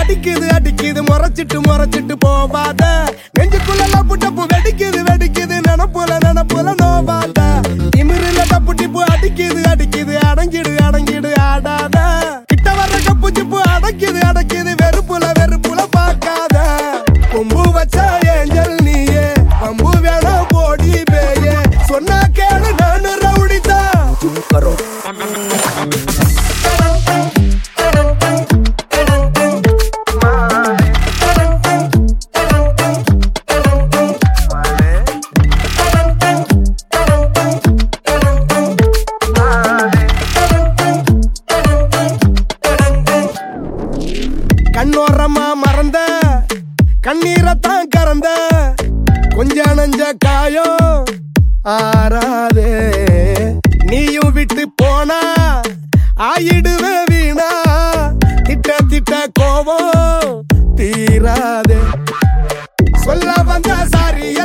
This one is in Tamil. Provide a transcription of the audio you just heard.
அடிக்குது அடிக்குது. முறைச்சிட்டு முறைச்சிட்டு போவாத. நெஞ்சுக்குள்ள லப்பு டப்பு வெடிக்குது வெடிக்குது. நினப்புல நினப்புல கண்ணோரமா மறந்த கண்ணீரத்தான் கறந்த கொஞ்ச நஞ்ச காயம் ஆறாதே. விடுவ வீணா. திட்ட திட்ட கோபம் தீராதே. சொல்ல வந்த சாரியா